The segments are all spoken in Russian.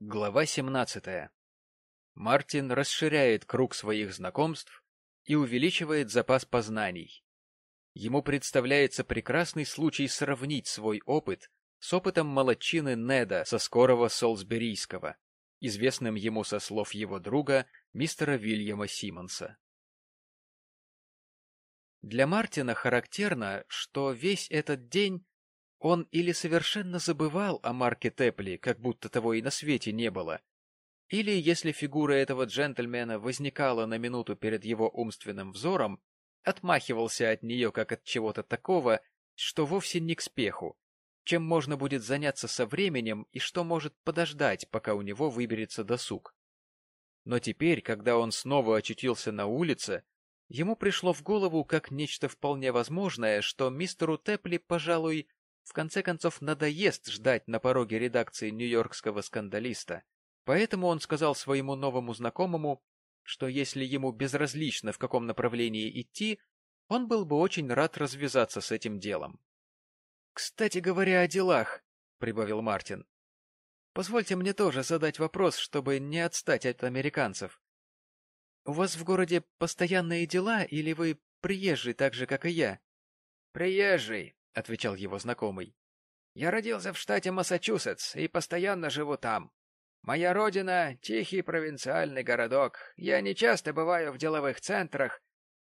Глава 17. Мартин расширяет круг своих знакомств и увеличивает запас познаний. Ему представляется прекрасный случай сравнить свой опыт с опытом молодчины Неда со скорого Солсберийского, известным ему со слов его друга, мистера Вильяма Симмонса. Для Мартина характерно, что весь этот день он или совершенно забывал о Марке Тепли, как будто того и на свете не было, или, если фигура этого джентльмена возникала на минуту перед его умственным взором, отмахивался от нее как от чего-то такого, что вовсе не к спеху, чем можно будет заняться со временем и что может подождать, пока у него выберется досуг. Но теперь, когда он снова очутился на улице, ему пришло в голову как нечто вполне возможное, что мистеру Тепли, пожалуй, в конце концов надоест ждать на пороге редакции нью-йоркского скандалиста. Поэтому он сказал своему новому знакомому, что если ему безразлично, в каком направлении идти, он был бы очень рад развязаться с этим делом. — Кстати говоря о делах, — прибавил Мартин, — позвольте мне тоже задать вопрос, чтобы не отстать от американцев. У вас в городе постоянные дела или вы приезжий так же, как и я? — Приезжий, — отвечал его знакомый. «Я родился в штате Массачусетс и постоянно живу там. Моя родина — тихий провинциальный городок. Я не часто бываю в деловых центрах,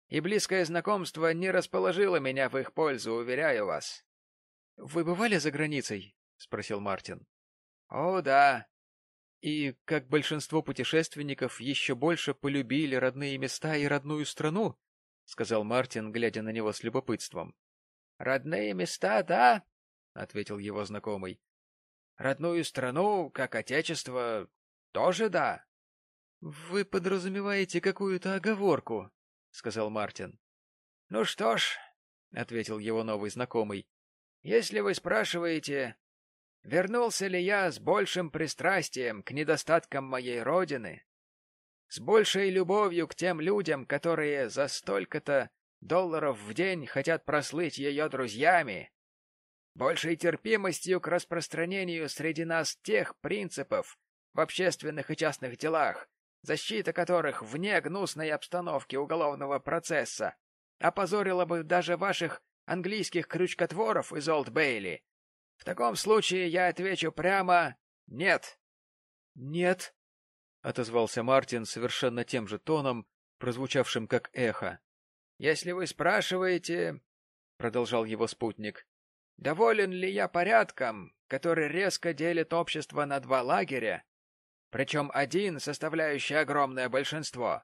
и близкое знакомство не расположило меня в их пользу, уверяю вас». «Вы бывали за границей?» — спросил Мартин. «О, да». «И, как большинство путешественников, еще больше полюбили родные места и родную страну?» — сказал Мартин, глядя на него с любопытством. Родные места, да, — ответил его знакомый. Родную страну, как отечество, тоже да. — Вы подразумеваете какую-то оговорку, — сказал Мартин. — Ну что ж, — ответил его новый знакомый, — если вы спрашиваете, вернулся ли я с большим пристрастием к недостаткам моей родины, с большей любовью к тем людям, которые за столько-то долларов в день хотят прослыть ее друзьями, большей терпимостью к распространению среди нас тех принципов в общественных и частных делах, защита которых вне гнусной обстановки уголовного процесса опозорила бы даже ваших английских крючкотворов из Олд Бейли. В таком случае я отвечу прямо «нет». «Нет», — отозвался Мартин совершенно тем же тоном, прозвучавшим как эхо. Если вы спрашиваете, — продолжал его спутник, — доволен ли я порядком, который резко делит общество на два лагеря, причем один, составляющий огромное большинство,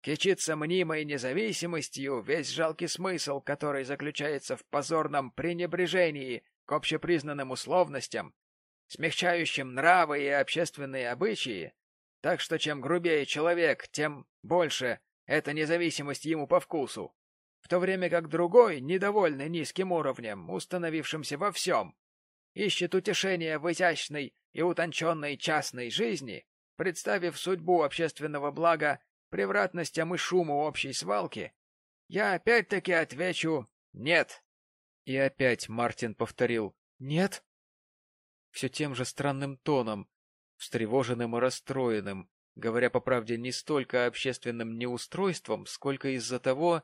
кичится мнимой независимостью, весь жалкий смысл, который заключается в позорном пренебрежении к общепризнанным условностям, смягчающим нравы и общественные обычаи, так что чем грубее человек, тем больше эта независимость ему по вкусу, в то время как другой, недовольный низким уровнем, установившимся во всем, ищет утешения в изящной и утонченной частной жизни, представив судьбу общественного блага превратностям и шуму общей свалки, я опять-таки отвечу «нет». И опять Мартин повторил «нет» все тем же странным тоном, встревоженным и расстроенным, говоря по правде не столько общественным неустройством, сколько из-за того,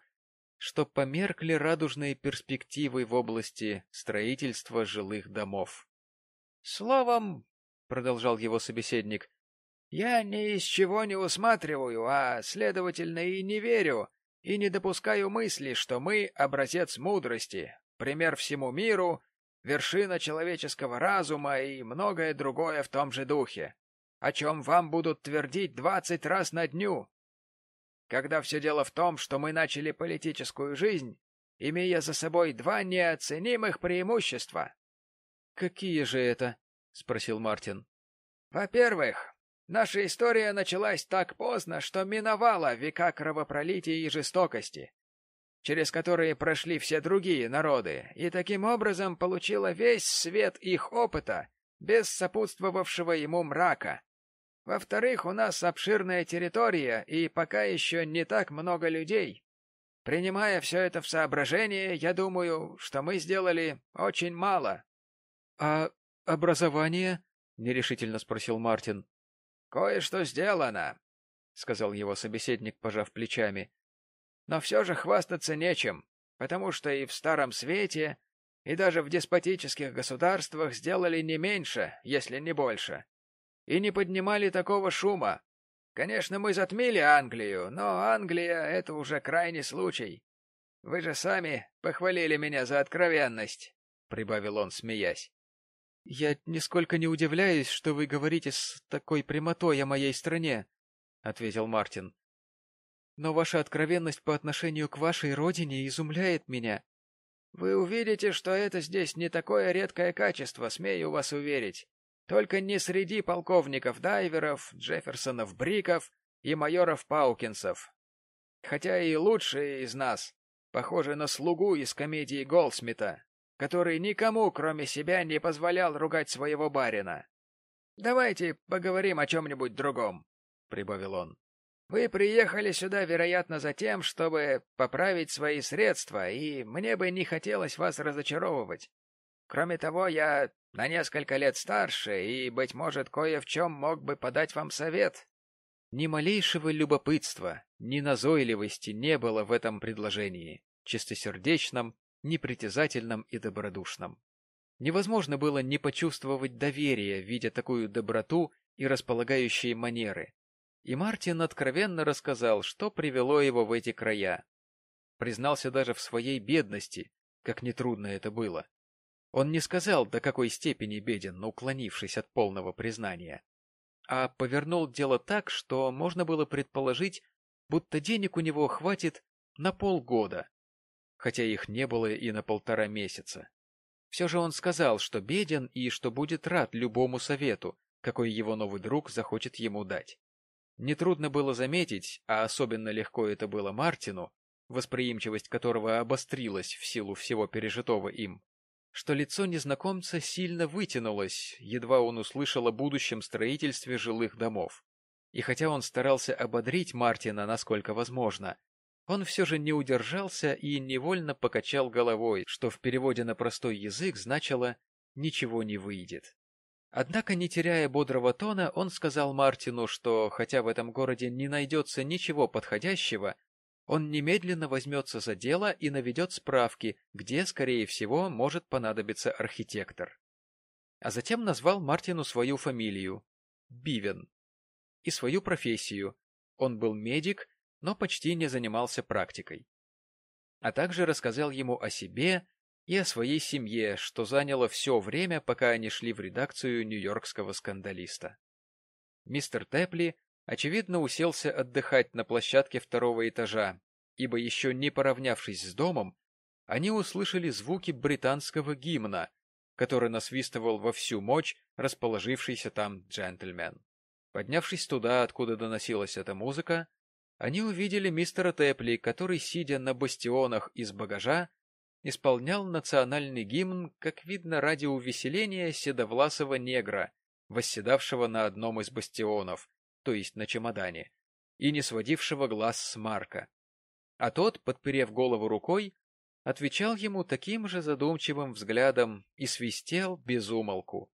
что померкли радужные перспективы в области строительства жилых домов. — Словом, — продолжал его собеседник, — я ни из чего не усматриваю, а, следовательно, и не верю, и не допускаю мысли, что мы — образец мудрости, пример всему миру, вершина человеческого разума и многое другое в том же духе о чем вам будут твердить двадцать раз на дню. Когда все дело в том, что мы начали политическую жизнь, имея за собой два неоценимых преимущества. — Какие же это? — спросил Мартин. — Во-первых, наша история началась так поздно, что миновала века кровопролития и жестокости, через которые прошли все другие народы, и таким образом получила весь свет их опыта, без сопутствовавшего ему мрака. Во-вторых, у нас обширная территория и пока еще не так много людей. Принимая все это в соображение, я думаю, что мы сделали очень мало. — А образование? — нерешительно спросил Мартин. Кое-что сделано, сказал его собеседник, пожав плечами. Но все же хвастаться нечем, потому что и в Старом Свете, и даже в деспотических государствах сделали не меньше, если не больше, и не поднимали такого шума. Конечно, мы затмили Англию, но Англия — это уже крайний случай. Вы же сами похвалили меня за откровенность, — прибавил он, смеясь. — Я нисколько не удивляюсь, что вы говорите с такой прямотой о моей стране, — ответил Мартин. — Но ваша откровенность по отношению к вашей родине изумляет меня. — Вы увидите, что это здесь не такое редкое качество, смею вас уверить. Только не среди полковников-дайверов, Джефферсонов-бриков и майоров Паукинсов. Хотя и лучшие из нас похожи на слугу из комедии Голсмита, который никому, кроме себя, не позволял ругать своего барина. Давайте поговорим о чем-нибудь другом, — прибавил он. Вы приехали сюда, вероятно, за тем, чтобы поправить свои средства, и мне бы не хотелось вас разочаровывать. Кроме того, я на несколько лет старше и, быть может, кое в чем мог бы подать вам совет. Ни малейшего любопытства, ни назойливости не было в этом предложении, чистосердечном, непритязательном и добродушном. Невозможно было не почувствовать доверия, видя такую доброту и располагающие манеры. И Мартин откровенно рассказал, что привело его в эти края. Признался даже в своей бедности, как нетрудно это было. Он не сказал, до какой степени беден, уклонившись от полного признания, а повернул дело так, что можно было предположить, будто денег у него хватит на полгода, хотя их не было и на полтора месяца. Все же он сказал, что беден и что будет рад любому совету, какой его новый друг захочет ему дать. Нетрудно было заметить, а особенно легко это было Мартину, восприимчивость которого обострилась в силу всего пережитого им, что лицо незнакомца сильно вытянулось, едва он услышал о будущем строительстве жилых домов. И хотя он старался ободрить Мартина насколько возможно, он все же не удержался и невольно покачал головой, что в переводе на простой язык значило «ничего не выйдет». Однако, не теряя бодрого тона, он сказал Мартину, что, хотя в этом городе не найдется ничего подходящего, он немедленно возьмется за дело и наведет справки, где, скорее всего, может понадобиться архитектор. А затем назвал Мартину свою фамилию — Бивен, и свою профессию. Он был медик, но почти не занимался практикой. А также рассказал ему о себе и о своей семье, что заняло все время, пока они шли в редакцию нью-йоркского скандалиста. Мистер Тепли очевидно, уселся отдыхать на площадке второго этажа, ибо еще не поравнявшись с домом, они услышали звуки британского гимна, который насвистывал во всю мощь расположившийся там джентльмен. Поднявшись туда, откуда доносилась эта музыка, они увидели мистера Тепли, который, сидя на бастионах из багажа, исполнял национальный гимн, как видно, ради увеселения седовласого негра, восседавшего на одном из бастионов, то есть на чемодане, и не сводившего глаз с Марка. А тот, подперев голову рукой, отвечал ему таким же задумчивым взглядом и свистел без умолку.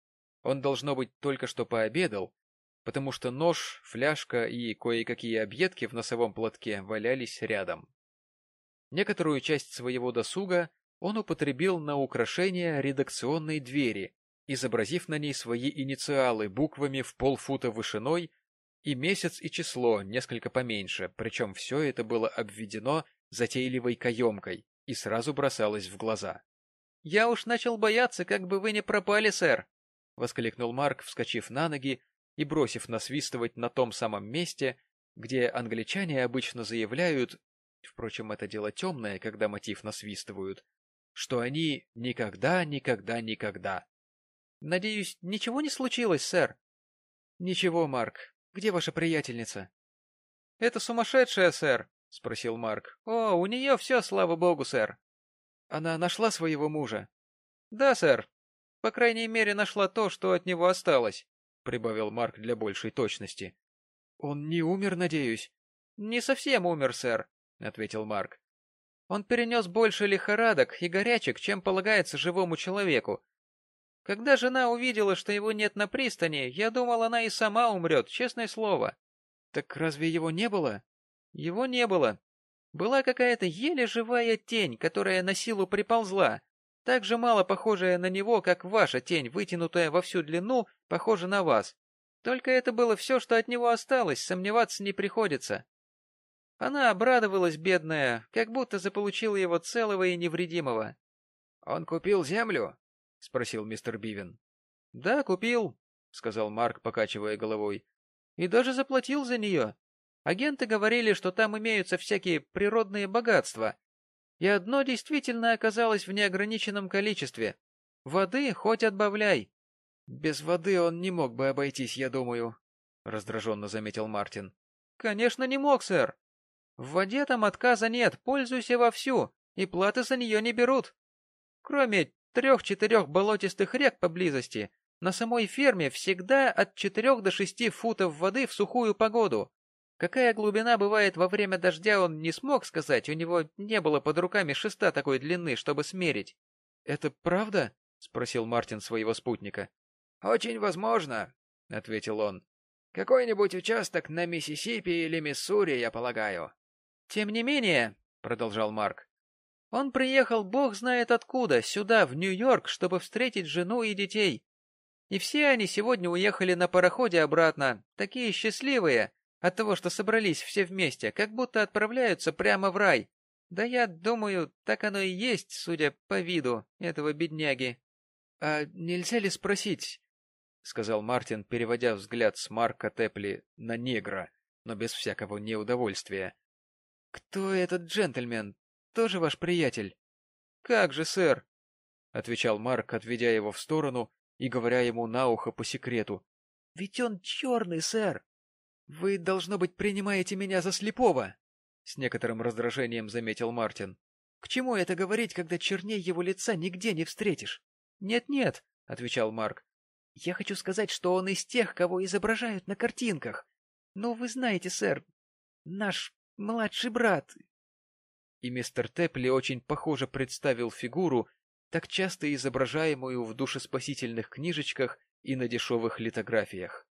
Он, должно быть, только что пообедал, потому что нож, фляжка и кое-какие объедки в носовом платке валялись рядом. Некоторую часть своего досуга он употребил на украшение редакционной двери, изобразив на ней свои инициалы буквами в полфута вышиной и месяц и число несколько поменьше, причем все это было обведено затейливой каемкой и сразу бросалось в глаза. — Я уж начал бояться, как бы вы не пропали, сэр! — воскликнул Марк, вскочив на ноги и бросив насвистывать на том самом месте, где англичане обычно заявляют, впрочем, это дело темное, когда мотив насвистывают, что они никогда, никогда, никогда. — Надеюсь, ничего не случилось, сэр? — Ничего, Марк, где ваша приятельница? — Это сумасшедшая, сэр, — спросил Марк. — О, у нее все, слава богу, сэр. — Она нашла своего мужа? — Да, сэр. По крайней мере, нашла то, что от него осталось, — прибавил Марк для большей точности. — Он не умер, надеюсь? — Не совсем умер, сэр, — ответил Марк. Он перенес больше лихорадок и горячек, чем полагается живому человеку. Когда жена увидела, что его нет на пристани, я думал, она и сама умрет, честное слово. Так разве его не было? Его не было. Была какая-то еле живая тень, которая на силу приползла, так же мало похожая на него, как ваша тень, вытянутая во всю длину, похожа на вас. Только это было все, что от него осталось, сомневаться не приходится. Она обрадовалась, бедная, как будто заполучила его целого и невредимого. — Он купил землю? — спросил мистер Бивен. — Да, купил, — сказал Марк, покачивая головой. — И даже заплатил за нее. Агенты говорили, что там имеются всякие природные богатства, и одно действительно оказалось в неограниченном количестве. Воды хоть отбавляй. — Без воды он не мог бы обойтись, я думаю, — раздраженно заметил Мартин. — Конечно, не мог, сэр. В воде там отказа нет, пользуйся вовсю, и платы за нее не берут. Кроме трех-четырех болотистых рек поблизости, на самой ферме всегда от четырех до шести футов воды в сухую погоду. Какая глубина бывает во время дождя, он не смог сказать, у него не было под руками шеста такой длины, чтобы смерить. — Это правда? — спросил Мартин своего спутника. — Очень возможно, — ответил он. — Какой-нибудь участок на Миссисипи или Миссури, я полагаю. — Тем не менее, — продолжал Марк, — он приехал бог знает откуда, сюда, в Нью-Йорк, чтобы встретить жену и детей. И все они сегодня уехали на пароходе обратно, такие счастливые, от того, что собрались все вместе, как будто отправляются прямо в рай. Да я думаю, так оно и есть, судя по виду этого бедняги. — А нельзя ли спросить, — сказал Мартин, переводя взгляд с Марка Тепли на негра, но без всякого неудовольствия. — Кто этот джентльмен? Тоже ваш приятель? — Как же, сэр, — отвечал Марк, отведя его в сторону и говоря ему на ухо по секрету. — Ведь он черный, сэр. «Вы, должно быть, принимаете меня за слепого!» — с некоторым раздражением заметил Мартин. «К чему это говорить, когда черней его лица нигде не встретишь?» «Нет-нет», — отвечал Марк. «Я хочу сказать, что он из тех, кого изображают на картинках. Но вы знаете, сэр, наш младший брат...» И мистер Тепли очень похоже представил фигуру, так часто изображаемую в душеспасительных книжечках и на дешевых литографиях.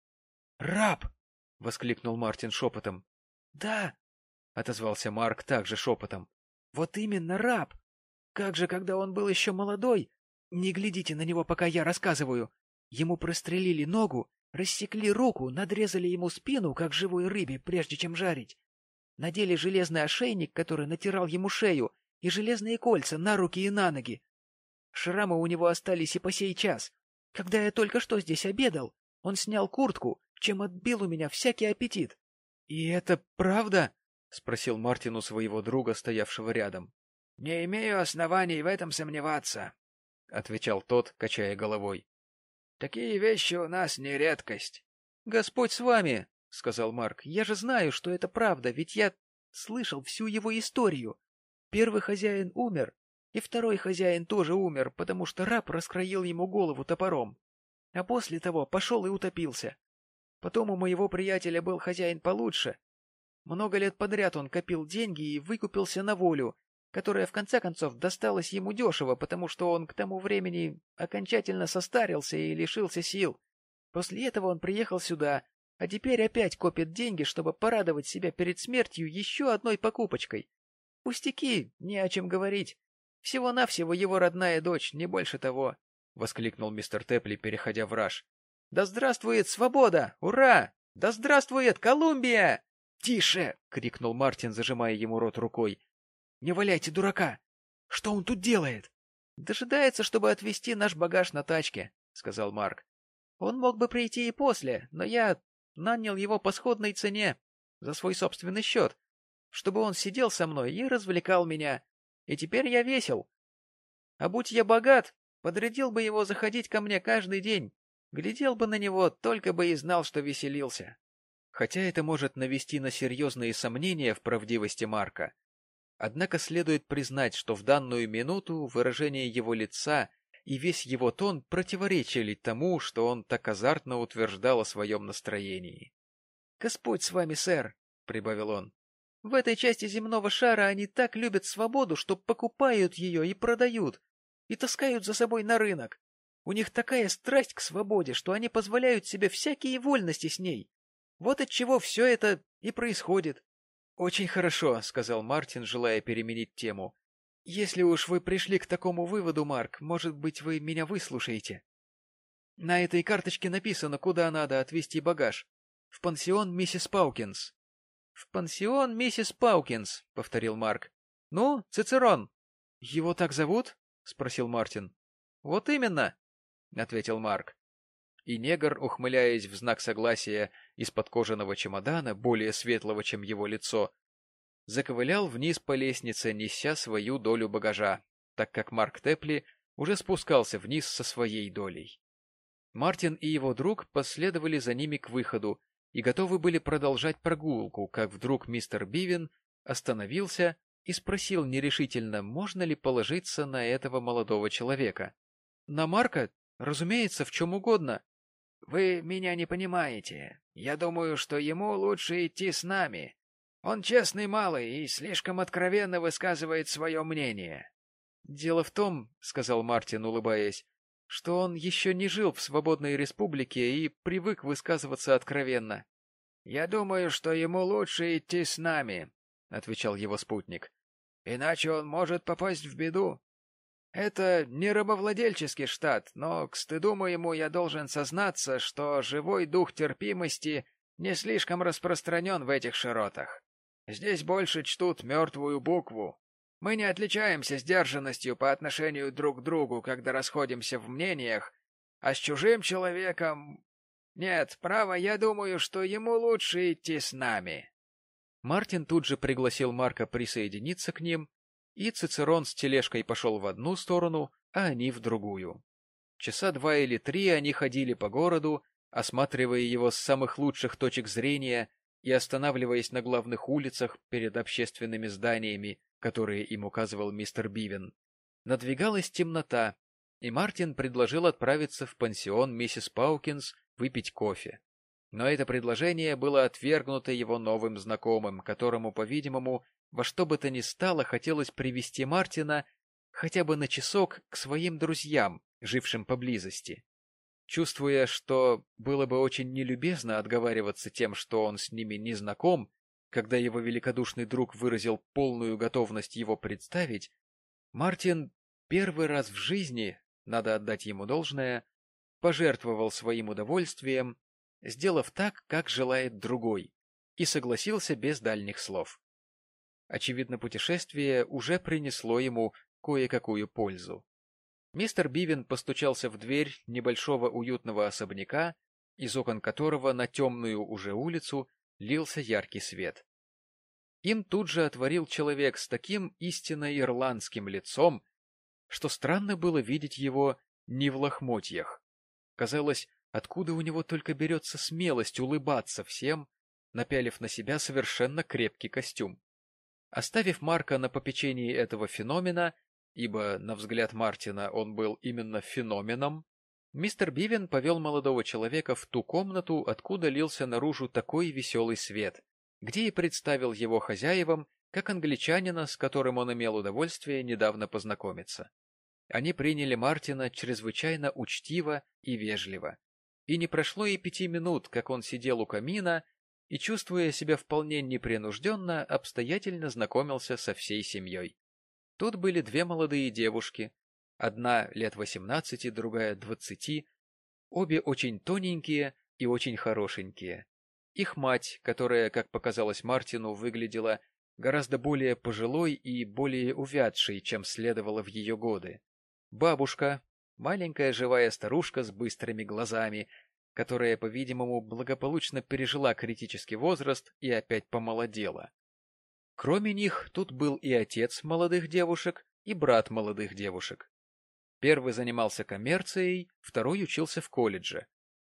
«Раб!» — воскликнул Мартин шепотом. — Да, — отозвался Марк также шепотом. — Вот именно раб. Как же, когда он был еще молодой... Не глядите на него, пока я рассказываю. Ему прострелили ногу, рассекли руку, надрезали ему спину, как живой рыбе, прежде чем жарить. Надели железный ошейник, который натирал ему шею, и железные кольца на руки и на ноги. Шрамы у него остались и по сей час. Когда я только что здесь обедал, он снял куртку, чем отбил у меня всякий аппетит. — И это правда? — спросил Мартин у своего друга, стоявшего рядом. — Не имею оснований в этом сомневаться, — отвечал тот, качая головой. — Такие вещи у нас не редкость. — Господь с вами, — сказал Марк. — Я же знаю, что это правда, ведь я слышал всю его историю. Первый хозяин умер, и второй хозяин тоже умер, потому что раб раскроил ему голову топором. А после того пошел и утопился. Потом у моего приятеля был хозяин получше. Много лет подряд он копил деньги и выкупился на волю, которая в конце концов досталась ему дешево, потому что он к тому времени окончательно состарился и лишился сил. После этого он приехал сюда, а теперь опять копит деньги, чтобы порадовать себя перед смертью еще одной покупочкой. Пустяки, не о чем говорить. Всего-навсего его родная дочь, не больше того, — воскликнул мистер Тепли, переходя в раж. Да здравствует свобода! Ура! Да здравствует Колумбия! Тише! крикнул Мартин, зажимая ему рот рукой. Не валяйте дурака! Что он тут делает? Дожидается, чтобы отвезти наш багаж на тачке, сказал Марк. Он мог бы прийти и после, но я нанял его по сходной цене, за свой собственный счет, чтобы он сидел со мной и развлекал меня. И теперь я весел. А будь я богат, подрядил бы его заходить ко мне каждый день, Глядел бы на него, только бы и знал, что веселился. Хотя это может навести на серьезные сомнения в правдивости Марка. Однако следует признать, что в данную минуту выражение его лица и весь его тон противоречили тому, что он так азартно утверждал о своем настроении. — Господь с вами, сэр, — прибавил он. — В этой части земного шара они так любят свободу, что покупают ее и продают, и таскают за собой на рынок. У них такая страсть к свободе, что они позволяют себе всякие вольности с ней. Вот от чего все это и происходит. — Очень хорошо, — сказал Мартин, желая переменить тему. — Если уж вы пришли к такому выводу, Марк, может быть, вы меня выслушаете? На этой карточке написано, куда надо отвезти багаж. В пансион миссис Паукинс. — В пансион миссис Паукинс, — повторил Марк. — Ну, Цицерон. — Его так зовут? — спросил Мартин. — Вот именно, — ответил Марк. И негр, ухмыляясь в знак согласия из-под кожаного чемодана, более светлого, чем его лицо, заковылял вниз по лестнице, неся свою долю багажа, так как Марк Тепли уже спускался вниз со своей долей. Мартин и его друг последовали за ними к выходу и готовы были продолжать прогулку, как вдруг мистер Бивен остановился и спросил нерешительно, можно ли положиться на этого молодого человека. — На Марка? Разумеется, в чем угодно. — Вы меня не понимаете. Я думаю, что ему лучше идти с нами. Он честный малый и слишком откровенно высказывает свое мнение. — Дело в том, — сказал Мартин, улыбаясь, — что он еще не жил в свободной республике и привык высказываться откровенно. — Я думаю, что ему лучше идти с нами, — отвечал его спутник. — Иначе он может попасть в беду. Это не рабовладельческий штат, но, к стыду моему, я должен сознаться, что живой дух терпимости не слишком распространен в этих широтах. Здесь больше чтут мертвую букву. Мы не отличаемся сдержанностью по отношению друг к другу, когда расходимся в мнениях, а с чужим человеком... Нет, право, я думаю, что ему лучше идти с нами. Мартин тут же пригласил Марка присоединиться к ним, и Цицерон с тележкой пошел в одну сторону, а они в другую. Часа два или три они ходили по городу, осматривая его с самых лучших точек зрения и останавливаясь на главных улицах перед общественными зданиями, которые им указывал мистер Бивен. Надвигалась темнота, и Мартин предложил отправиться в пансион миссис Паукинс выпить кофе. Но это предложение было отвергнуто его новым знакомым, которому, по-видимому, во что бы то ни стало хотелось привести Мартина хотя бы на часок к своим друзьям, жившим поблизости. Чувствуя, что было бы очень нелюбезно отговариваться тем, что он с ними не знаком, когда его великодушный друг выразил полную готовность его представить, Мартин первый раз в жизни, надо отдать ему должное, пожертвовал своим удовольствием, сделав так, как желает другой, и согласился без дальних слов. Очевидно, путешествие уже принесло ему кое-какую пользу. Мистер Бивен постучался в дверь небольшого уютного особняка, из окон которого на темную уже улицу лился яркий свет. Им тут же отворил человек с таким истинно ирландским лицом, что странно было видеть его не в лохмотьях. Казалось, откуда у него только берется смелость улыбаться всем, напялив на себя совершенно крепкий костюм. Оставив Марка на попечении этого феномена, ибо, на взгляд Мартина, он был именно феноменом, мистер Бивен повел молодого человека в ту комнату, откуда лился наружу такой веселый свет, где и представил его хозяевам, как англичанина, с которым он имел удовольствие недавно познакомиться. Они приняли Мартина чрезвычайно учтиво и вежливо. И не прошло и пяти минут, как он сидел у камина и, чувствуя себя вполне непринужденно, обстоятельно знакомился со всей семьей. Тут были две молодые девушки, одна лет восемнадцати, другая двадцати, обе очень тоненькие и очень хорошенькие. Их мать, которая, как показалось Мартину, выглядела гораздо более пожилой и более увядшей, чем следовало в ее годы. Бабушка, маленькая живая старушка с быстрыми глазами, которая, по-видимому, благополучно пережила критический возраст и опять помолодела. Кроме них, тут был и отец молодых девушек, и брат молодых девушек. Первый занимался коммерцией, второй учился в колледже.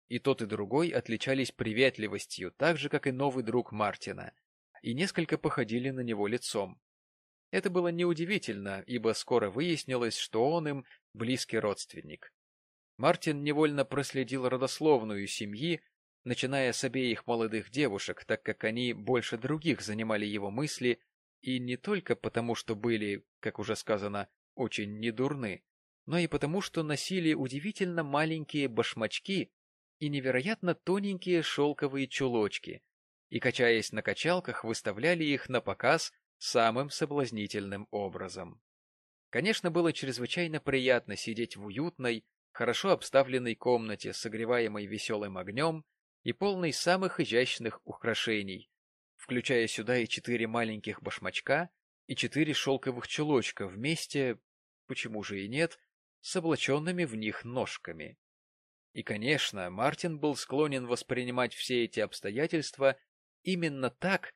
И тот, и другой отличались приветливостью, так же, как и новый друг Мартина, и несколько походили на него лицом. Это было неудивительно, ибо скоро выяснилось, что он им близкий родственник. Мартин невольно проследил родословную семьи, начиная с обеих молодых девушек, так как они больше других занимали его мысли, и не только потому, что были, как уже сказано, очень недурны, но и потому, что носили удивительно маленькие башмачки и невероятно тоненькие шелковые чулочки, и, качаясь на качалках, выставляли их на показ самым соблазнительным образом. Конечно, было чрезвычайно приятно сидеть в уютной, хорошо обставленной комнате, согреваемой веселым огнем и полной самых изящных украшений, включая сюда и четыре маленьких башмачка и четыре шелковых чулочка вместе, почему же и нет, с облаченными в них ножками. И, конечно, Мартин был склонен воспринимать все эти обстоятельства именно так,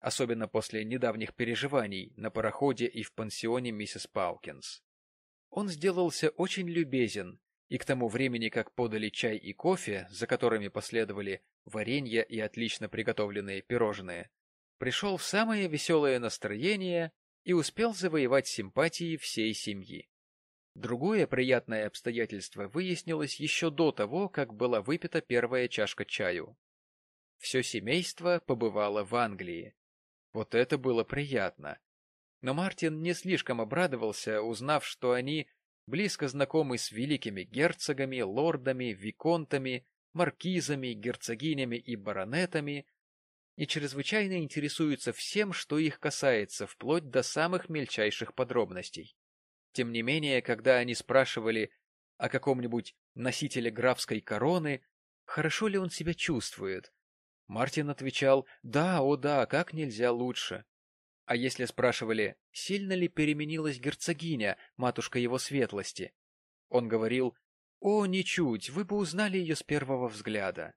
особенно после недавних переживаний на пароходе и в пансионе миссис Паукинс. Он сделался очень любезен, и к тому времени, как подали чай и кофе, за которыми последовали варенье и отлично приготовленные пирожные, пришел в самое веселое настроение и успел завоевать симпатии всей семьи. Другое приятное обстоятельство выяснилось еще до того, как была выпита первая чашка чаю. Все семейство побывало в Англии. Вот это было приятно. Но Мартин не слишком обрадовался, узнав, что они близко знакомы с великими герцогами, лордами, виконтами, маркизами, герцогинями и баронетами, и чрезвычайно интересуются всем, что их касается, вплоть до самых мельчайших подробностей. Тем не менее, когда они спрашивали о каком-нибудь носителе графской короны, хорошо ли он себя чувствует, Мартин отвечал «Да, о да, как нельзя лучше». А если спрашивали, сильно ли переменилась герцогиня, матушка его светлости, он говорил «О, ничуть, вы бы узнали ее с первого взгляда».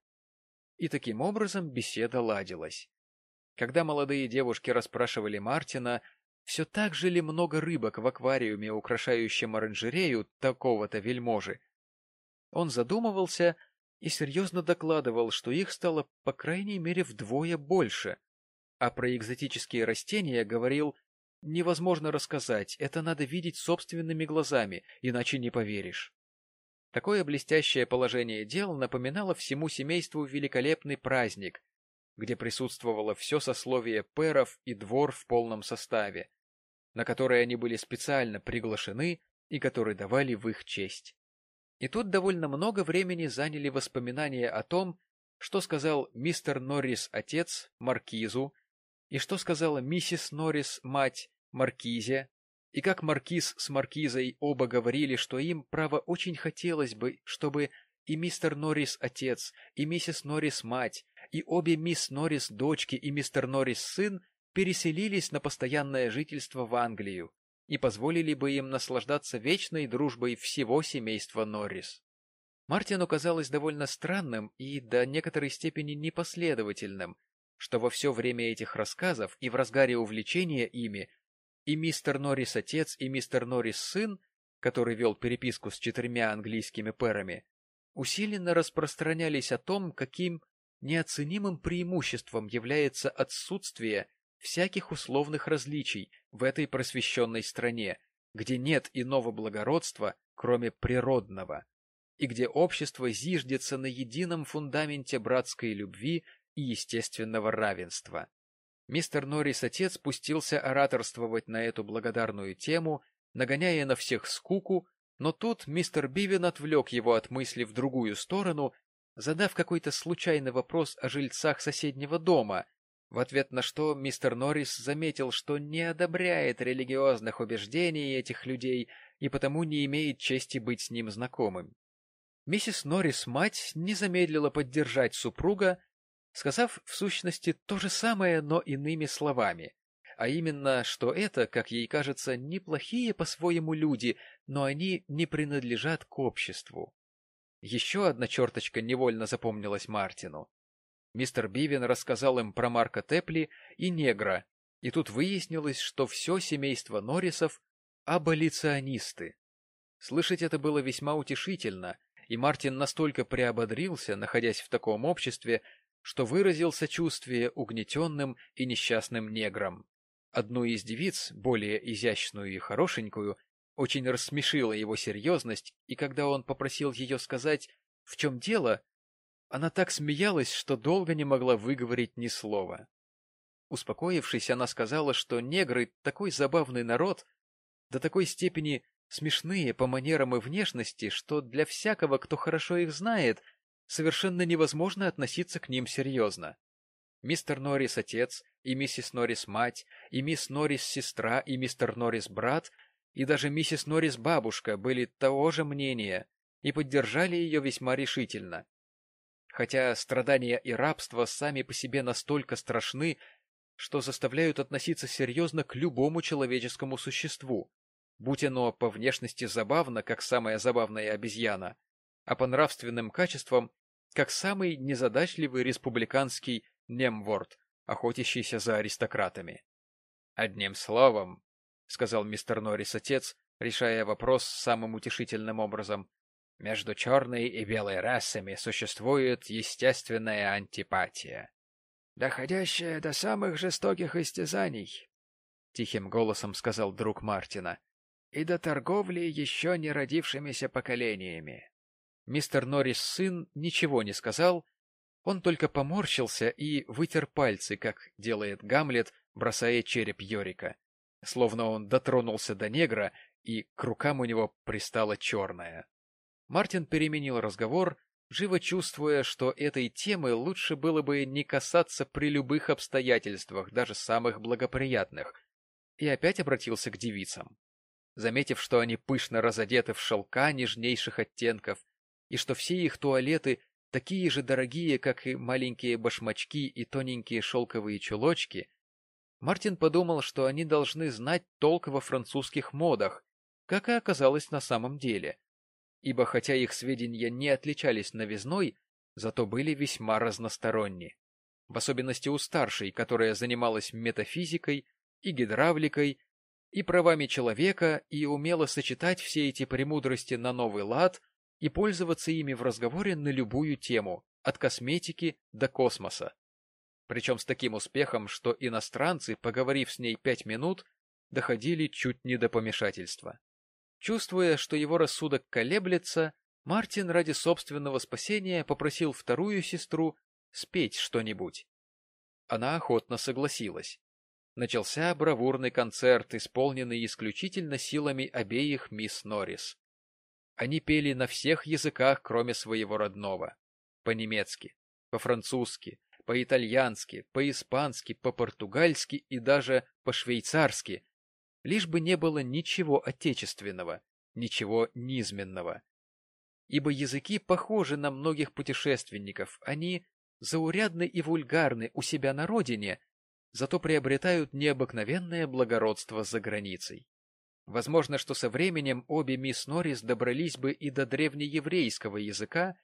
И таким образом беседа ладилась. Когда молодые девушки расспрашивали Мартина, все так же ли много рыбок в аквариуме, украшающем оранжерею такого-то вельможи, он задумывался, и серьезно докладывал, что их стало по крайней мере вдвое больше. А про экзотические растения говорил, невозможно рассказать, это надо видеть собственными глазами, иначе не поверишь. Такое блестящее положение дел напоминало всему семейству великолепный праздник, где присутствовало все сословие пэров и двор в полном составе, на который они были специально приглашены и который давали в их честь. И тут довольно много времени заняли воспоминания о том, что сказал мистер Норрис отец Маркизу, и что сказала миссис Норрис мать Маркизе, и как Маркиз с Маркизой оба говорили, что им, право, очень хотелось бы, чтобы и мистер Норрис отец, и миссис Норрис мать, и обе мисс Норрис дочки и мистер Норрис сын переселились на постоянное жительство в Англию, и позволили бы им наслаждаться вечной дружбой всего семейства Норрис. Мартину казалось довольно странным и до некоторой степени непоследовательным, что во все время этих рассказов и в разгаре увлечения ими и мистер Норрис отец, и мистер Норрис сын, который вел переписку с четырьмя английскими пэрами, усиленно распространялись о том, каким неоценимым преимуществом является отсутствие всяких условных различий в этой просвещенной стране, где нет иного благородства, кроме природного, и где общество зиждется на едином фундаменте братской любви и естественного равенства. Мистер Норрис отец спустился ораторствовать на эту благодарную тему, нагоняя на всех скуку, но тут мистер Бивен отвлек его от мысли в другую сторону, задав какой-то случайный вопрос о жильцах соседнего дома, в ответ на что мистер Норрис заметил, что не одобряет религиозных убеждений этих людей и потому не имеет чести быть с ним знакомым. Миссис Норрис, мать, не замедлила поддержать супруга, сказав в сущности то же самое, но иными словами, а именно, что это, как ей кажется, неплохие по-своему люди, но они не принадлежат к обществу. Еще одна черточка невольно запомнилась Мартину. Мистер Бивен рассказал им про Марка Тепли и негра, и тут выяснилось, что все семейство Норрисов — аболиционисты. Слышать это было весьма утешительно, и Мартин настолько приободрился, находясь в таком обществе, что выразил сочувствие угнетенным и несчастным неграм. Одну из девиц, более изящную и хорошенькую, очень рассмешила его серьезность, и когда он попросил ее сказать, в чем дело, она так смеялась, что долго не могла выговорить ни слова. Успокоившись, она сказала, что негры — такой забавный народ, до такой степени смешные по манерам и внешности, что для всякого, кто хорошо их знает, совершенно невозможно относиться к ним серьезно. Мистер Норрис отец, и миссис Норрис мать, и мисс Норрис сестра, и мистер Норрис брат, и даже миссис Норрис бабушка были того же мнения и поддержали ее весьма решительно. Хотя страдания и рабство сами по себе настолько страшны, что заставляют относиться серьезно к любому человеческому существу, будь оно по внешности забавно, как самая забавная обезьяна, а по нравственным качествам, как самый незадачливый республиканский Немворд, охотящийся за аристократами. «Одним словом», — сказал мистер Норрис отец, решая вопрос самым утешительным образом, «между черной и белой расами существует естественная антипатия». «Доходящая до самых жестоких истязаний», — тихим голосом сказал друг Мартина, и до торговли еще не родившимися поколениями. Мистер Норрис сын ничего не сказал, он только поморщился и вытер пальцы, как делает Гамлет, бросая череп Йорика, словно он дотронулся до негра, и к рукам у него пристала черная. Мартин переменил разговор, живо чувствуя, что этой темы лучше было бы не касаться при любых обстоятельствах, даже самых благоприятных, и опять обратился к девицам. Заметив, что они пышно разодеты в шелка нежнейших оттенков, и что все их туалеты такие же дорогие, как и маленькие башмачки и тоненькие шелковые чулочки, Мартин подумал, что они должны знать толк во французских модах, как и оказалось на самом деле, ибо хотя их сведения не отличались новизной, зато были весьма разносторонни, в особенности у старшей, которая занималась метафизикой и гидравликой и правами человека и умела сочетать все эти премудрости на новый лад и пользоваться ими в разговоре на любую тему, от косметики до космоса. Причем с таким успехом, что иностранцы, поговорив с ней пять минут, доходили чуть не до помешательства. Чувствуя, что его рассудок колеблется, Мартин ради собственного спасения попросил вторую сестру спеть что-нибудь. Она охотно согласилась начался бравурный концерт, исполненный исключительно силами обеих мисс Норрис. Они пели на всех языках, кроме своего родного. По-немецки, по-французски, по-итальянски, по-испански, по-португальски и даже по-швейцарски, лишь бы не было ничего отечественного, ничего низменного. Ибо языки похожи на многих путешественников, они заурядны и вульгарны у себя на родине, зато приобретают необыкновенное благородство за границей. Возможно, что со временем обе мисс Норрис добрались бы и до древнееврейского языка,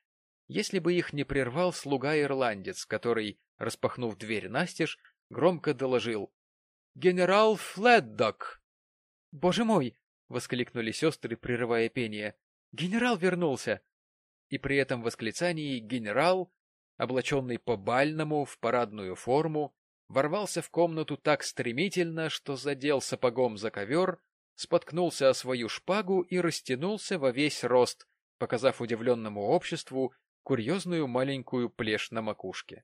если бы их не прервал слуга-ирландец, который, распахнув дверь настежь, громко доложил «Генерал Флэддок!» «Боже мой!» — воскликнули сестры, прерывая пение. «Генерал вернулся!» И при этом восклицании генерал, облаченный по-бальному в парадную форму, ворвался в комнату так стремительно, что задел сапогом за ковер, споткнулся о свою шпагу и растянулся во весь рост, показав удивленному обществу курьезную маленькую плешь на макушке.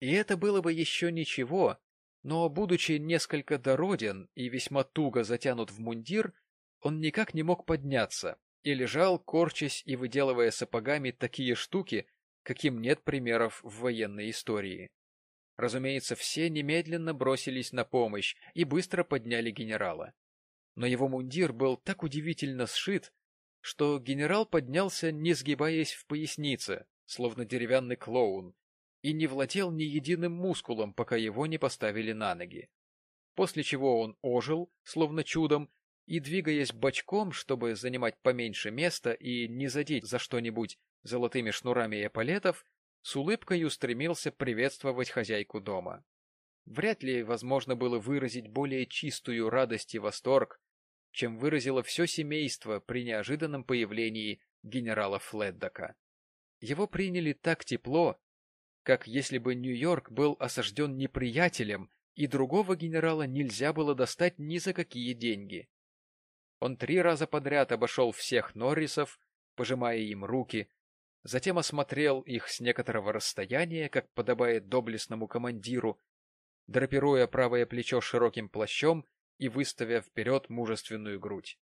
И это было бы еще ничего, но, будучи несколько дороден и весьма туго затянут в мундир, он никак не мог подняться и лежал, корчась и выделывая сапогами такие штуки, каким нет примеров в военной истории. Разумеется, все немедленно бросились на помощь и быстро подняли генерала. Но его мундир был так удивительно сшит, что генерал поднялся, не сгибаясь в пояснице, словно деревянный клоун, и не владел ни единым мускулом, пока его не поставили на ноги. После чего он ожил, словно чудом, и, двигаясь бочком, чтобы занимать поменьше места и не задеть за что-нибудь золотыми шнурами эполетов, с улыбкой устремился приветствовать хозяйку дома. Вряд ли возможно было выразить более чистую радость и восторг, чем выразило все семейство при неожиданном появлении генерала Фледдока. Его приняли так тепло, как если бы Нью-Йорк был осажден неприятелем, и другого генерала нельзя было достать ни за какие деньги. Он три раза подряд обошел всех Норрисов, пожимая им руки, затем осмотрел их с некоторого расстояния, как подобает доблестному командиру, драпируя правое плечо широким плащом и выставив вперед мужественную грудь.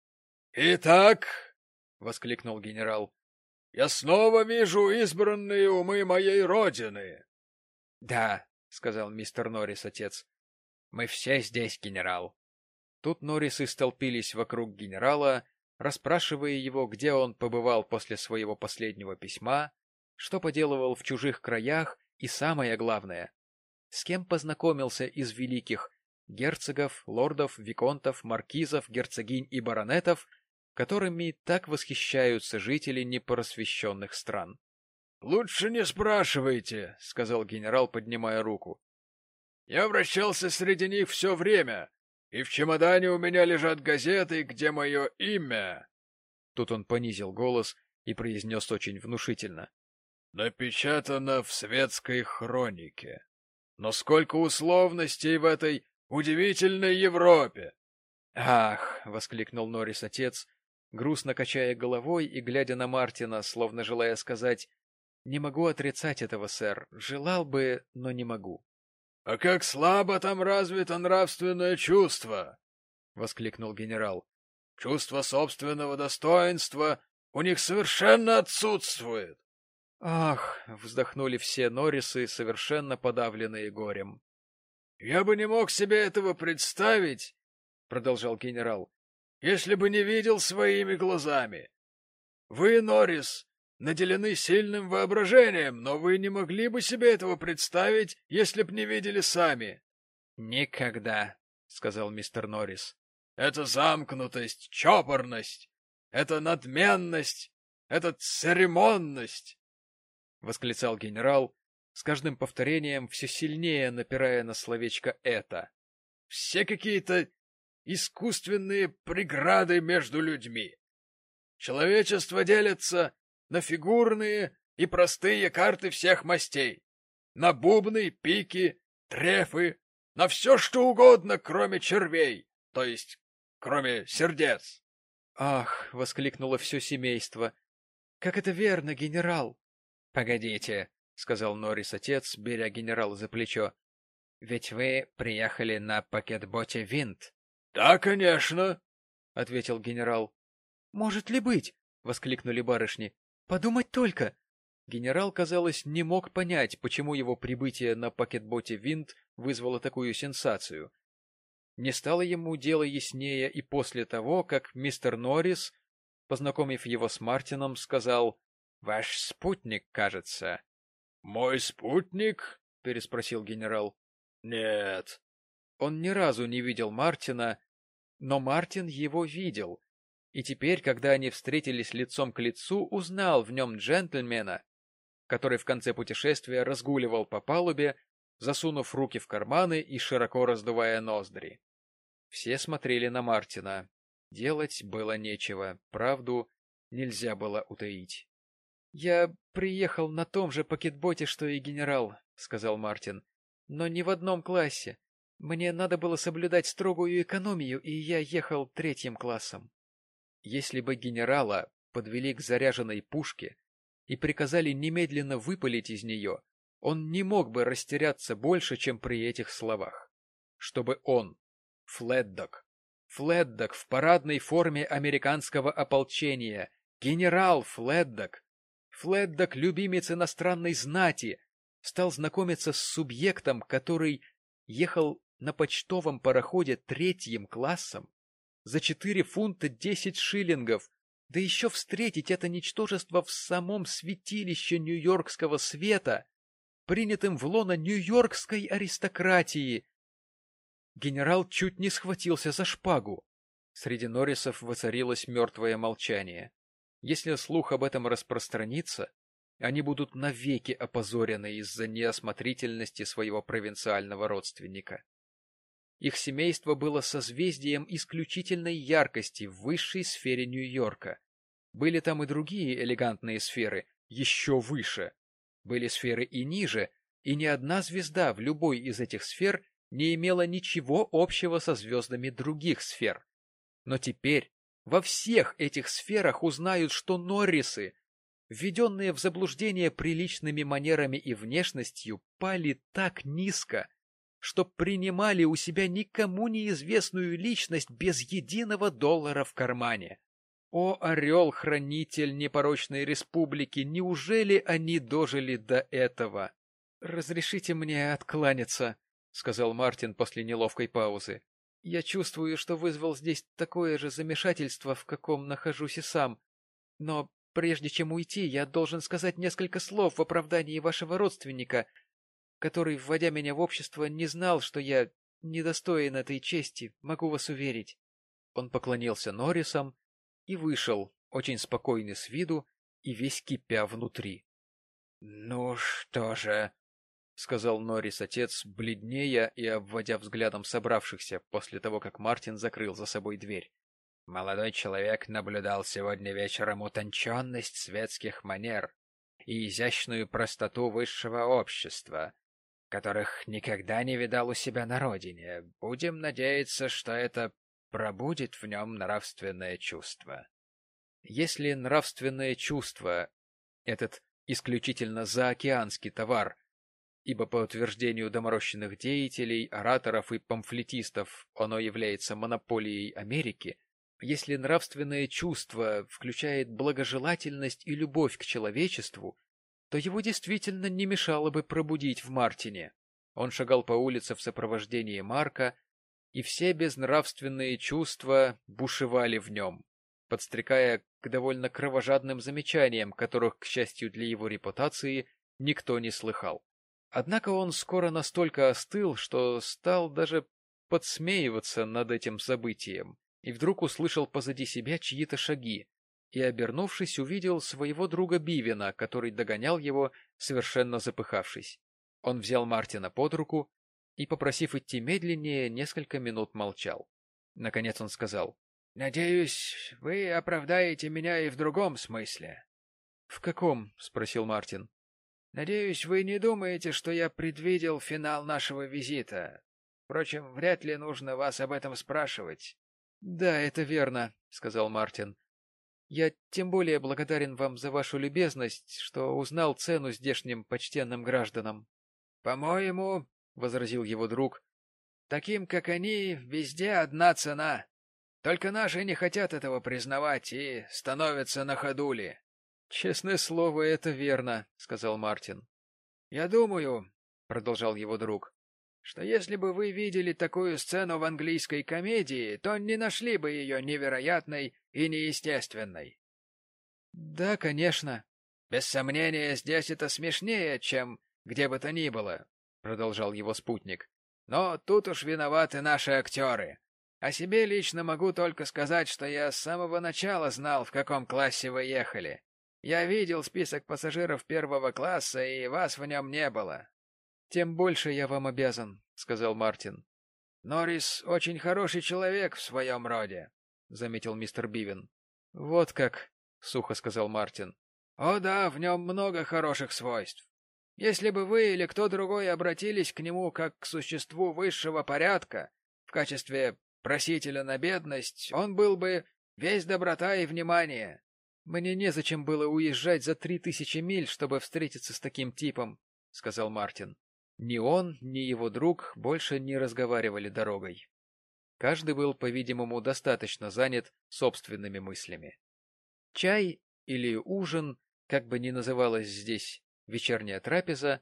«Итак», — воскликнул генерал, — «я снова вижу избранные умы моей родины». «Да», — сказал мистер Норрис, отец, — «мы все здесь, генерал». Тут Норрисы столпились вокруг генерала, расспрашивая его, где он побывал после своего последнего письма, что поделывал в чужих краях и, самое главное, с кем познакомился из великих герцогов, лордов, виконтов, маркизов, герцогинь и баронетов, которыми так восхищаются жители непросвещенных стран. — Лучше не спрашивайте, — сказал генерал, поднимая руку. — Я вращался среди них все время, и в чемодане у меня лежат газеты, где мое имя... Тут он понизил голос и произнес очень внушительно. — Напечатано в светской хронике. Но сколько условностей в этой удивительной Европе! — Ах! — воскликнул Норрис отец, грустно качая головой и глядя на Мартина, словно желая сказать «Не могу отрицать этого, сэр. Желал бы, но не могу». — А как слабо там развито нравственное чувство! — воскликнул генерал. — Чувство собственного достоинства у них совершенно отсутствует. — Ах! — вздохнули все Норрисы, совершенно подавленные горем. — Я бы не мог себе этого представить, — продолжал генерал, — если бы не видел своими глазами. Вы, Норрис, наделены сильным воображением, но вы не могли бы себе этого представить, если б не видели сами. — Никогда, — сказал мистер Норрис. — Это замкнутость, чопорность, это надменность, это церемонность, — восклицал генерал, с каждым повторением все сильнее напирая на словечко «это». — Все какие-то искусственные преграды между людьми. Человечество делится на фигурные и простые карты всех мастей, на бубны, пики, трефы, на все что угодно, кроме червей, то есть кроме сердец. «Ах!» — воскликнуло все семейство. «Как это верно, генерал!» «Погодите!» — сказал Норрис отец, беря генерала за плечо. «Ведь вы приехали на пакетботе «Винт». «Да, конечно!» — ответил генерал. «Может ли быть?» — воскликнули барышни. Подумать только! Генерал, казалось, не мог понять, почему его прибытие на пакетботе «Винт» вызвало такую сенсацию. Не стало ему дело яснее и после того, как мистер Норрис, познакомив его с Мартином, сказал «Ваш спутник, кажется». «Мой спутник?» — переспросил генерал. «Нет». Он ни разу не видел Мартина, но Мартин его видел, и теперь, когда они встретились лицом к лицу, узнал в нем джентльмена, который в конце путешествия разгуливал по палубе, засунув руки в карманы и широко раздувая ноздри. Все смотрели на Мартина. Делать было нечего, правду нельзя было утаить. — Я приехал на том же пакетботе, что и генерал, — сказал Мартин, — но не в одном классе. Мне надо было соблюдать строгую экономию, и я ехал третьим классом. Если бы генерала подвели к заряженной пушке и приказали немедленно выпалить из нее, он не мог бы растеряться больше, чем при этих словах. Чтобы он, Фледдок, Фледдок в парадной форме американского ополчения, генерал Фледдок, Фледдок, любимец иностранной знати, стал знакомиться с субъектом, который ехал на почтовом пароходе третьим классом, за четыре фунта десять шиллингов, да еще встретить это ничтожество в самом святилище нью-йоркского света, принятым в лоно нью-йоркской аристократии. Генерал чуть не схватился за шпагу. Среди Норрисов воцарилось мертвое молчание. Если слух об этом распространится, они будут навеки опозорены из-за неосмотрительности своего провинциального родственника. Их семейство было созвездием исключительной яркости в высшей сфере Нью-Йорка. Были там и другие элегантные сферы, еще выше. Были сферы и ниже, и ни одна звезда в любой из этих сфер не имела ничего общего со звездами других сфер. Но теперь во всех этих сферах узнают, что Норрисы, введенные в заблуждение приличными манерами и внешностью, пали так низко, что принимали у себя никому неизвестную личность без единого доллара в кармане. О, орел-хранитель непорочной республики, неужели они дожили до этого? — Разрешите мне откланяться, — сказал Мартин после неловкой паузы. — Я чувствую, что вызвал здесь такое же замешательство, в каком нахожусь и сам. Но прежде чем уйти, я должен сказать несколько слов в оправдании вашего родственника, который, вводя меня в общество, не знал, что я недостоин этой чести, могу вас уверить. Он поклонился Норрисам и вышел, очень спокойный с виду и весь кипя внутри. — Ну что же, — сказал Норрис отец, бледнея и обводя взглядом собравшихся после того, как Мартин закрыл за собой дверь. Молодой человек наблюдал сегодня вечером утонченность светских манер и изящную простоту высшего общества, которых никогда не видал у себя на родине. Будем надеяться, что это пробудит в нем нравственное чувство. Если нравственное чувство — этот исключительно заокеанский товар, ибо по утверждению доморощенных деятелей, ораторов и памфлетистов оно является монополией Америки, если нравственное чувство включает благожелательность и любовь к человечеству, то его действительно не мешало бы пробудить в Мартине. Он шагал по улице в сопровождении Марка, и все безнравственные чувства бушевали в нем, подстрекая к довольно кровожадным замечаниям, которых, к счастью для его репутации, никто не слыхал. Однако он скоро настолько остыл, что стал даже подсмеиваться над этим событием, и вдруг услышал позади себя чьи-то шаги, и, обернувшись, увидел своего друга Бивина, который догонял его, совершенно запыхавшись. Он взял Мартина под руку и, попросив идти медленнее, несколько минут молчал. Наконец он сказал, — Надеюсь, вы оправдаете меня и в другом смысле. — В каком? — спросил Мартин. — Надеюсь, вы не думаете, что я предвидел финал нашего визита. Впрочем, вряд ли нужно вас об этом спрашивать. — Да, это верно, — сказал Мартин. Я тем более благодарен вам за вашу любезность, что узнал цену здешним почтенным гражданам. — По-моему, — возразил его друг, — таким, как они, везде одна цена. Только наши не хотят этого признавать и становятся на ходули. — Честное слово, это верно, — сказал Мартин. — Я думаю, — продолжал его друг, что если бы вы видели такую сцену в английской комедии, то не нашли бы ее невероятной и неестественной. — Да, конечно. — Без сомнения, здесь это смешнее, чем где бы то ни было, — продолжал его спутник. — Но тут уж виноваты наши актеры. О себе лично могу только сказать, что я с самого начала знал, в каком классе вы ехали. Я видел список пассажиров первого класса, и вас в нем не было. — Тем больше я вам обязан, — сказал Мартин. — Норрис очень хороший человек в своем роде, — заметил мистер Бивен. — Вот как, — сухо сказал Мартин. — О да, в нем много хороших свойств. Если бы вы или кто другой обратились к нему как к существу высшего порядка, в качестве просителя на бедность, он был бы весь доброта и внимание. Мне незачем было уезжать за три тысячи миль, чтобы встретиться с таким типом, — сказал Мартин. Ни он, ни его друг больше не разговаривали дорогой. Каждый был, по-видимому, достаточно занят собственными мыслями. Чай или ужин, как бы ни называлась здесь вечерняя трапеза,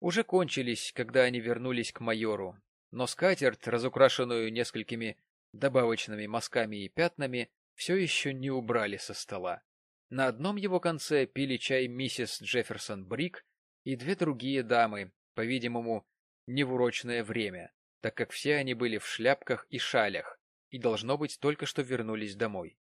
уже кончились, когда они вернулись к майору, но скатерть, разукрашенную несколькими добавочными мазками и пятнами, все еще не убрали со стола. На одном его конце пили чай миссис Джефферсон Брик и две другие дамы, по-видимому, не в урочное время, так как все они были в шляпках и шалях и, должно быть, только что вернулись домой.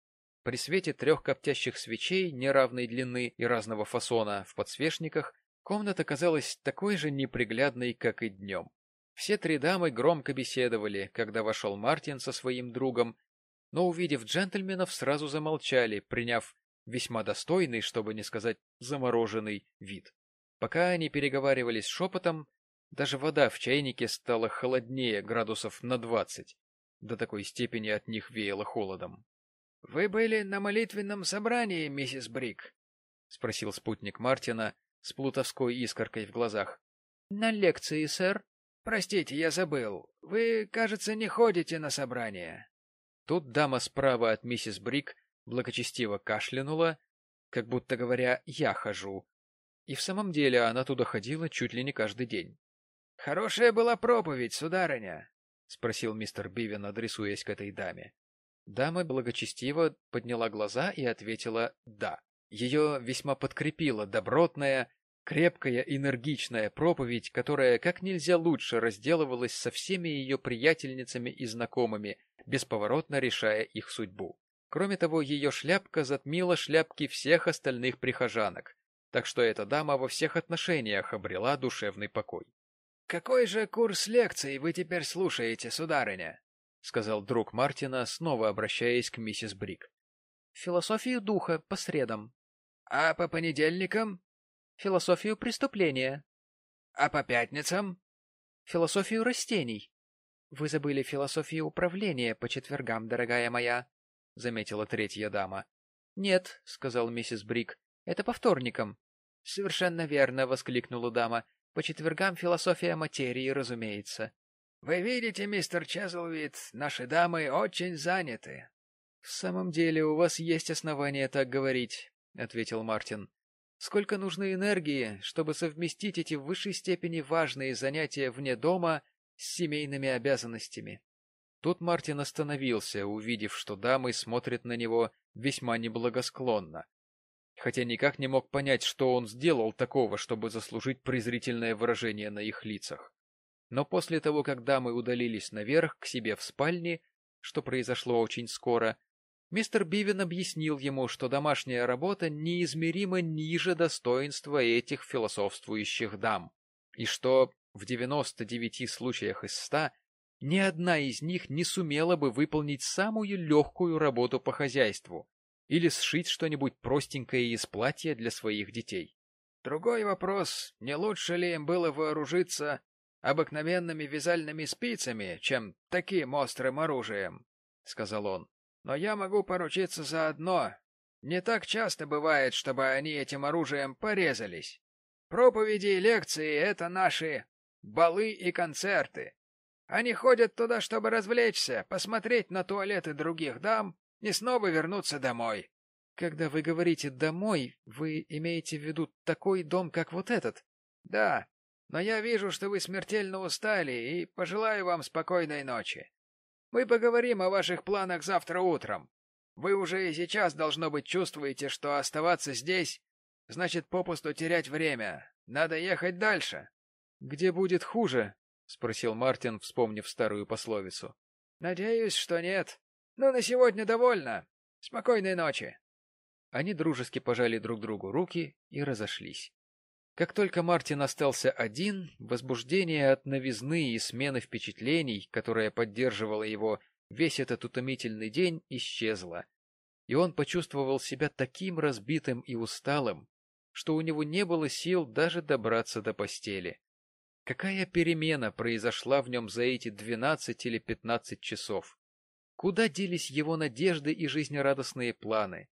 При свете трех коптящих свечей неравной длины и разного фасона в подсвечниках комната казалась такой же неприглядной, как и днем. Все три дамы громко беседовали, когда вошел Мартин со своим другом, но, увидев джентльменов, сразу замолчали, приняв весьма достойный, чтобы не сказать замороженный, вид. Пока они переговаривались шепотом, даже вода в чайнике стала холоднее градусов на двадцать. До такой степени от них веяло холодом. — Вы были на молитвенном собрании, миссис Брик? — спросил спутник Мартина с плутовской искоркой в глазах. — На лекции, сэр. — Простите, я забыл. Вы, кажется, не ходите на собрания. Тут дама справа от миссис Брик благочестиво кашлянула, как будто говоря «я хожу». И в самом деле она туда ходила чуть ли не каждый день. — Хорошая была проповедь, сударыня, — спросил мистер Бивен, адресуясь к этой даме. Дама благочестиво подняла глаза и ответила «да». Ее весьма подкрепила добротная, крепкая, энергичная проповедь, которая как нельзя лучше разделывалась со всеми ее приятельницами и знакомыми, бесповоротно решая их судьбу. Кроме того, ее шляпка затмила шляпки всех остальных прихожанок, так что эта дама во всех отношениях обрела душевный покой. — Какой же курс лекций вы теперь слушаете, сударыня? — сказал друг Мартина, снова обращаясь к миссис Брик. — Философию духа по средам. — А по понедельникам? Философию преступления. А по пятницам? Философию растений. Вы забыли философию управления по четвергам, дорогая моя, — заметила третья дама. — Нет, — сказал миссис Брик, — это по вторникам. — Совершенно верно, — воскликнула дама. — По четвергам философия материи, разумеется. — Вы видите, мистер Чезлвид, наши дамы очень заняты. — В самом деле у вас есть основания так говорить, — ответил Мартин. Сколько нужно энергии, чтобы совместить эти в высшей степени важные занятия вне дома с семейными обязанностями? Тут Мартин остановился, увидев, что дамы смотрят на него весьма неблагосклонно. Хотя никак не мог понять, что он сделал такого, чтобы заслужить презрительное выражение на их лицах. Но после того, как дамы удалились наверх к себе в спальне, что произошло очень скоро, Мистер Бивен объяснил ему, что домашняя работа неизмеримо ниже достоинства этих философствующих дам, и что в 99 случаях из 100 ни одна из них не сумела бы выполнить самую легкую работу по хозяйству или сшить что-нибудь простенькое из платья для своих детей. Другой вопрос, не лучше ли им было вооружиться обыкновенными вязальными спицами, чем таким острым оружием, — сказал он. Но я могу поручиться за одно. Не так часто бывает, чтобы они этим оружием порезались. Проповеди и лекции — это наши балы и концерты. Они ходят туда, чтобы развлечься, посмотреть на туалеты других дам и снова вернуться домой. Когда вы говорите «домой», вы имеете в виду такой дом, как вот этот? Да, но я вижу, что вы смертельно устали, и пожелаю вам спокойной ночи. Мы поговорим о ваших планах завтра утром. Вы уже и сейчас, должно быть, чувствуете, что оставаться здесь значит попусту терять время. Надо ехать дальше. — Где будет хуже? — спросил Мартин, вспомнив старую пословицу. — Надеюсь, что нет. Но на сегодня довольно. Спокойной ночи. Они дружески пожали друг другу руки и разошлись. Как только Мартин остался один, возбуждение от новизны и смены впечатлений, которое поддерживало его весь этот утомительный день, исчезло, и он почувствовал себя таким разбитым и усталым, что у него не было сил даже добраться до постели. Какая перемена произошла в нем за эти двенадцать или пятнадцать часов? Куда делись его надежды и жизнерадостные планы?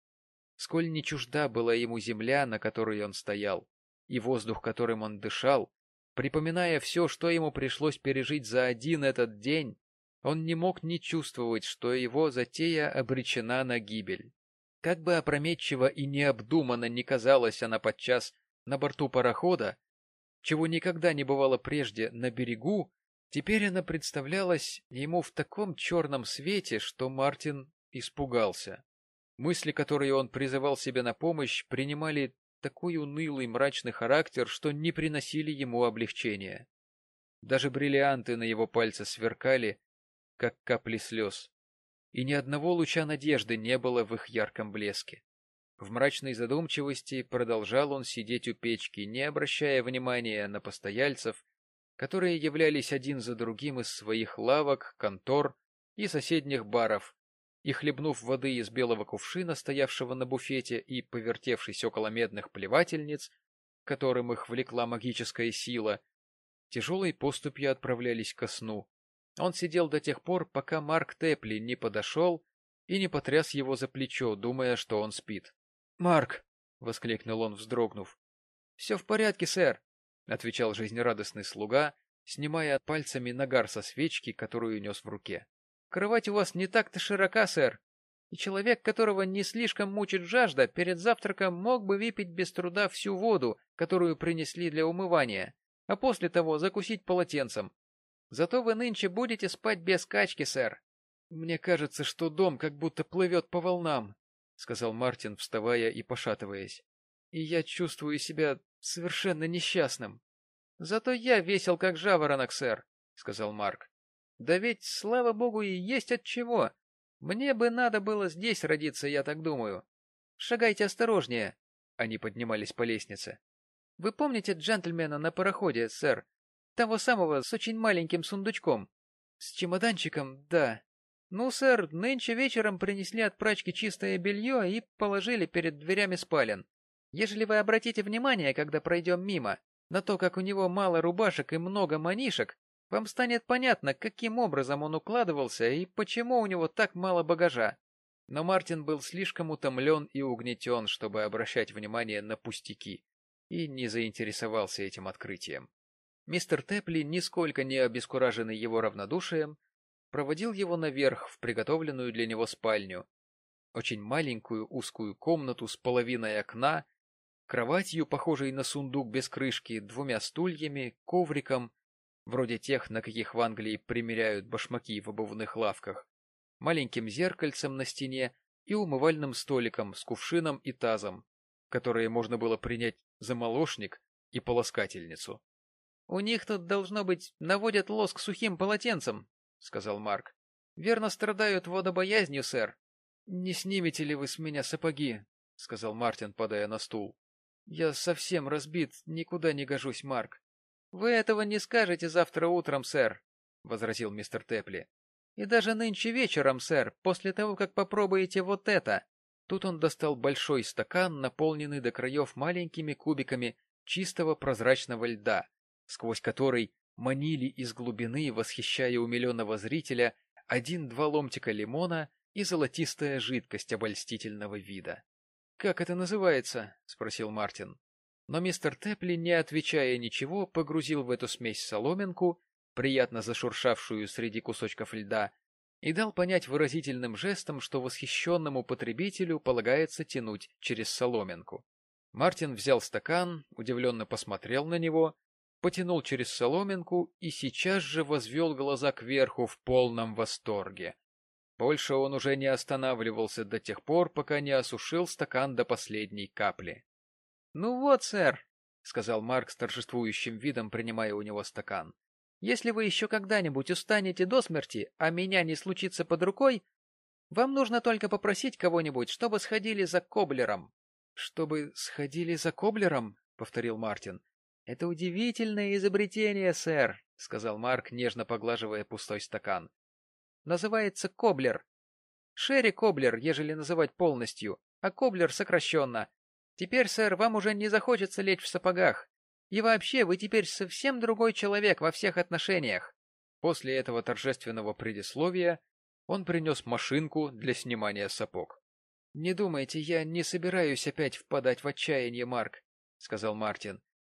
Сколь не чужда была ему земля, на которой он стоял? и воздух, которым он дышал, припоминая все, что ему пришлось пережить за один этот день, он не мог не чувствовать, что его затея обречена на гибель. Как бы опрометчиво и необдуманно ни казалась она подчас на борту парохода, чего никогда не бывало прежде на берегу, теперь она представлялась ему в таком черном свете, что Мартин испугался. Мысли, которые он призывал себе на помощь, принимали такой унылый мрачный характер, что не приносили ему облегчения. Даже бриллианты на его пальце сверкали, как капли слез, и ни одного луча надежды не было в их ярком блеске. В мрачной задумчивости продолжал он сидеть у печки, не обращая внимания на постояльцев, которые являлись один за другим из своих лавок, контор и соседних баров, и, хлебнув воды из белого кувшина, стоявшего на буфете, и повертевшись около медных плевательниц, которым их влекла магическая сила, тяжелой поступью отправлялись ко сну. Он сидел до тех пор, пока Марк Тепли не подошел и не потряс его за плечо, думая, что он спит. — Марк! — воскликнул он, вздрогнув. — Все в порядке, сэр, — отвечал жизнерадостный слуга, снимая пальцами нагар со свечки, которую нес в руке. Кровать у вас не так-то широка, сэр. И человек, которого не слишком мучит жажда, перед завтраком мог бы выпить без труда всю воду, которую принесли для умывания, а после того закусить полотенцем. Зато вы нынче будете спать без качки, сэр. — Мне кажется, что дом как будто плывет по волнам, — сказал Мартин, вставая и пошатываясь. — И я чувствую себя совершенно несчастным. — Зато я весел, как жаворонок, сэр, — сказал Марк. — Да ведь, слава богу, и есть от чего. Мне бы надо было здесь родиться, я так думаю. Шагайте осторожнее. Они поднимались по лестнице. Вы помните джентльмена на пароходе, сэр? Того самого с очень маленьким сундучком. С чемоданчиком, да. Ну, сэр, нынче вечером принесли от прачки чистое белье и положили перед дверями спален. Ежели вы обратите внимание, когда пройдем мимо, на то, как у него мало рубашек и много манишек, вам станет понятно, каким образом он укладывался и почему у него так мало багажа. Но Мартин был слишком утомлен и угнетен, чтобы обращать внимание на пустяки, и не заинтересовался этим открытием. Мистер Тепли, нисколько не обескураженный его равнодушием, проводил его наверх в приготовленную для него спальню, очень маленькую узкую комнату с половиной окна, кроватью, похожей на сундук без крышки, двумя стульями, ковриком вроде тех, на каких в Англии примеряют башмаки в обувных лавках, маленьким зеркальцем на стене и умывальным столиком с кувшином и тазом, которые можно было принять за молочник и полоскательницу. — У них тут, должно быть, наводят лоск сухим полотенцем, — сказал Марк. — Верно страдают водобоязнью, сэр. — Не снимете ли вы с меня сапоги? — сказал Мартин, падая на стул. — Я совсем разбит, никуда не гожусь, Марк. — Вы этого не скажете завтра утром, сэр, — возразил мистер Тепли. — И даже нынче вечером, сэр, после того, как попробуете вот это. Тут он достал большой стакан, наполненный до краев маленькими кубиками чистого прозрачного льда, сквозь который манили из глубины, восхищая умиленного зрителя, один-два ломтика лимона и золотистая жидкость обольстительного вида. — Как это называется? — спросил Мартин. Но мистер Тепли, не отвечая ничего, погрузил в эту смесь соломинку, приятно зашуршавшую среди кусочков льда, и дал понять выразительным жестом, что восхищенному потребителю полагается тянуть через соломинку. Мартин взял стакан, удивленно посмотрел на него, потянул через соломинку и сейчас же возвел глаза кверху в полном восторге. Больше он уже не останавливался до тех пор, пока не осушил стакан до последней капли. «Ну вот, сэр», — сказал Марк с торжествующим видом, принимая у него стакан. «Если вы еще когда-нибудь устанете до смерти, а меня не случится под рукой, вам нужно только попросить кого-нибудь, чтобы сходили за Коблером». «Чтобы сходили за Коблером?» — повторил Мартин. «Это удивительное изобретение, сэр», — сказал Марк, нежно поглаживая пустой стакан. «Называется Коблер. Шерри Коблер, ежели называть полностью, а Коблер сокращенно. Теперь, сэр, вам уже не захочется лечь в сапогах. И вообще, вы теперь совсем другой человек во всех отношениях. После этого торжественного предисловия он принес машинку для снимания сапог. — Не думайте, я не собираюсь опять впадать в отчаяние, Марк, — сказал Мартин. —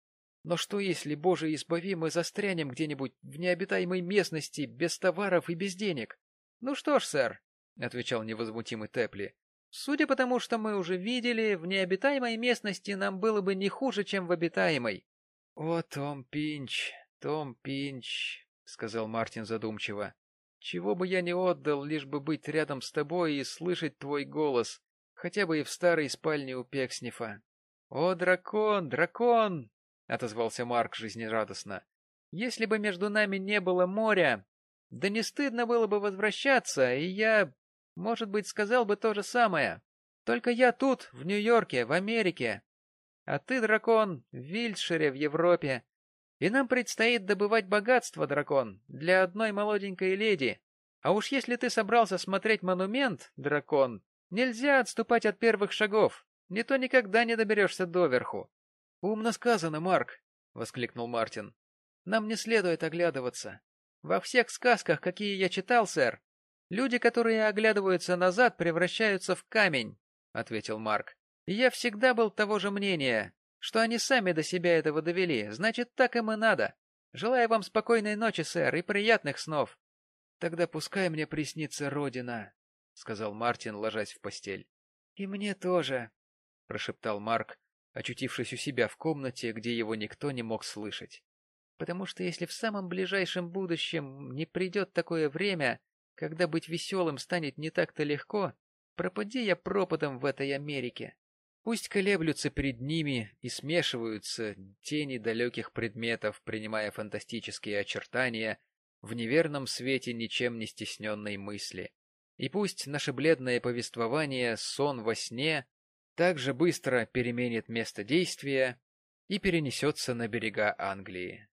Но что если, Боже избави, мы застрянем где-нибудь в необитаемой местности, без товаров и без денег? — Ну что ж, сэр, — отвечал невозмутимый Тепли, Судя по тому, что мы уже видели, в необитаемой местности нам было бы не хуже, чем в обитаемой. — О, Том Пинч, Том Пинч, — сказал Мартин задумчиво. — Чего бы я не отдал, лишь бы быть рядом с тобой и слышать твой голос, хотя бы и в старой спальне у Пекснифа. — О, дракон, дракон! — отозвался Марк жизнерадостно. — Если бы между нами не было моря, да не стыдно было бы возвращаться, и я может быть, сказал бы то же самое. Только я тут, в Нью-Йорке, в Америке. А ты, дракон, в Вильшире, в Европе. И нам предстоит добывать богатство, дракон, для одной молоденькой леди. А уж если ты собрался смотреть монумент, дракон, нельзя отступать от первых шагов. Не то никогда не доберешься доверху. — Умно сказано, Марк, — воскликнул Мартин. — Нам не следует оглядываться. Во всех сказках, какие я читал, сэр, Люди, которые оглядываются назад, превращаются в камень, — ответил Марк. Я всегда был того же мнения, что они сами до себя этого довели, значит, так им и надо. Желаю вам спокойной ночи, сэр, и приятных снов. Тогда пускай мне приснится Родина, — сказал Мартин, ложась в постель. — И мне тоже, — прошептал Марк, очутившись у себя в комнате, где его никто не мог слышать. — Потому что если в самом ближайшем будущем не придет такое время, когда быть веселым станет не так-то легко, пропади я пропадом в этой Америке. Пусть колеблются перед ними и смешиваются тени далеких предметов, принимая фантастические очертания в неверном свете ничем не стесненной мысли. И пусть наше бледное повествование «Сон во сне» так же быстро переменит место действия и перенесется на берега Англии.